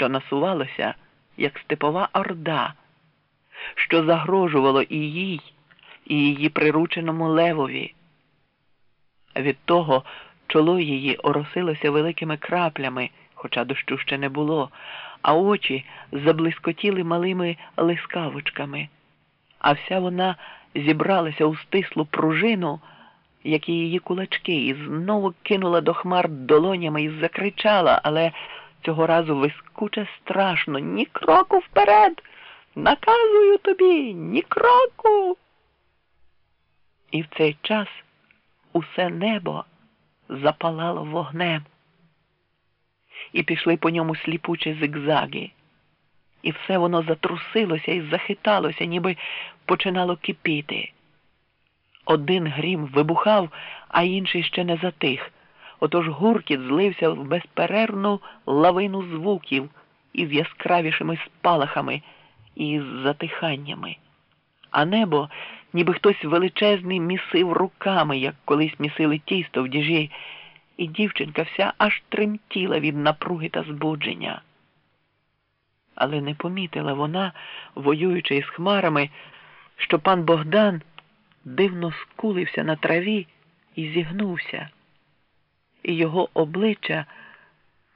що насувалося, як степова орда, що загрожувало і їй, і її прирученому левові. Від того чоло її оросилося великими краплями, хоча дощу ще не було, а очі заблискотіли малими лискавочками, а вся вона зібралася у стислу пружину, як і її кулачки, і знову кинула до хмар долонями і закричала, але цього разу вискуче страшно ні кроку вперед. Наказую тобі, ні кроку. І в цей час усе небо запалало вогнем, і пішли по ньому сліпучі зигзаги, і все воно затрусилося і захиталося, ніби починало кипіти. Один грім вибухав, а інший ще не затих. Отож гуркіт злився в безперервну лавину звуків із яскравішими спалахами і з затиханнями. А небо, ніби хтось величезний місив руками, як колись місили тісто в діжі, і дівчинка вся аж тремтіла від напруги та збудження. Але не помітила вона, воюючи із хмарами, що пан Богдан дивно скулився на траві і зігнувся, і його обличчя,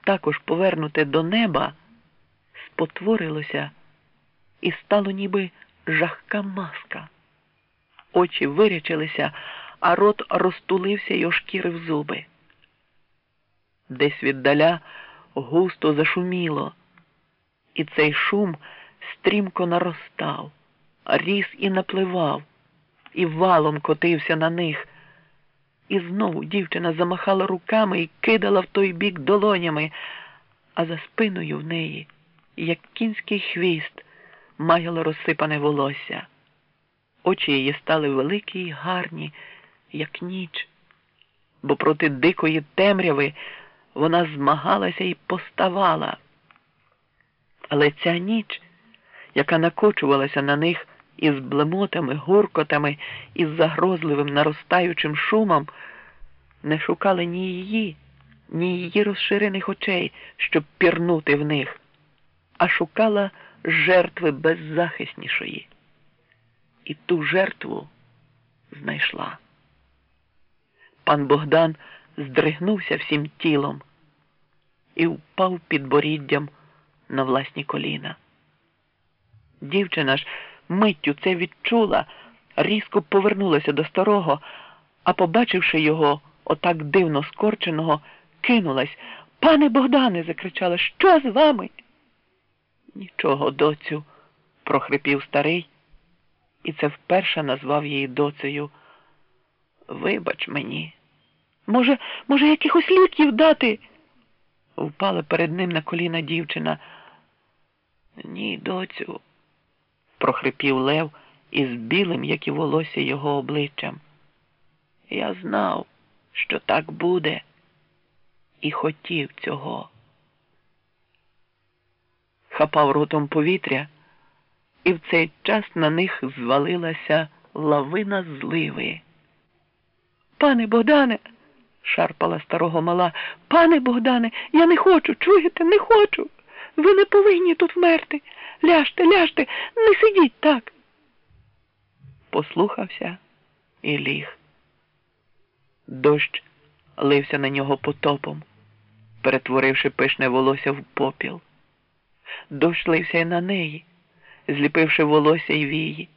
також повернуте до неба, спотворилося і стало ніби жахка маска. Очі вирячилися, а рот розтулився й ошкірив зуби. Десь віддаля густо зашуміло, і цей шум стрімко наростав, ріс і напливав, і валом котився на них. І знову дівчина замахала руками і кидала в той бік долонями, а за спиною в неї, як кінський хвіст, маяло розсипане волосся. Очі її стали великі й гарні, як ніч, бо проти дикої темряви вона змагалася і поставала. Але ця ніч, яка накочувалася на них із блемотами, гуркотами і загрозливим наростаючим шумом, не шукала ні її, ні її розширених очей, щоб пірнути в них, а шукала жертви беззахиснішої. І ту жертву знайшла. Пан Богдан здригнувся всім тілом і впав під боріддям на власні коліна. Дівчина ж миттю це відчула, різко повернулася до старого, а, побачивши його, отак дивно скорченого, кинулась. Пане Богдане, закричала, що з вами? Нічого, доцю, прохрипів старий, і це вперше назвав її доцею. Вибач мені. Може, може, якихось ліків дати? Впала перед ним на коліна дівчина. Ні, доцю, прохрипів Лев із білим, як і волосся його обличчям. Я знав, що так буде, і хотів цього. Хапав ротом повітря, і в цей час на них звалилася лавина зливи. Пане Богдане, шарпала старого мала, пане Богдане, я не хочу, чуєте, не хочу. Ви не повинні тут вмерти. Ляжте, ляжте, не сидіть так. Послухався і ліг. Дощ лився на нього потопом, перетворивши пишне волосся в попіл. Дощ лився й на неї, зліпивши волосся й вії.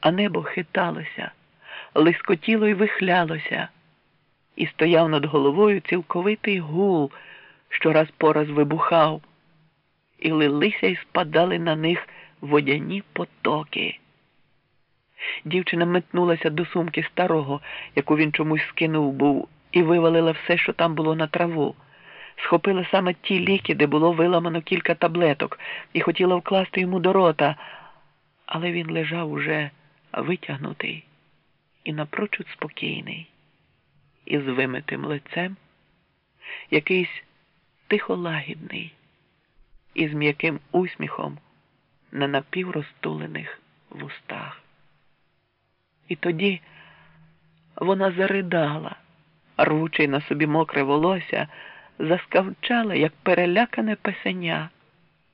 А небо хиталося, лискотіло й вихлялося, і стояв над головою цілковитий гул, що раз по раз вибухав, і лилися й спадали на них водяні потоки. Дівчина метнулася до сумки старого, яку він чомусь скинув був, і вивалила все, що там було на траву. Схопила саме ті ліки, де було виламано кілька таблеток, і хотіла вкласти йому до рота, але він лежав уже витягнутий і напрочуд спокійний, із вимитим лицем, якийсь тихолагідний, із м'яким усміхом на напіврозтулених вустах. І тоді вона заридала, рвучи на собі мокре волосся, заскавчала, як перелякане песеня.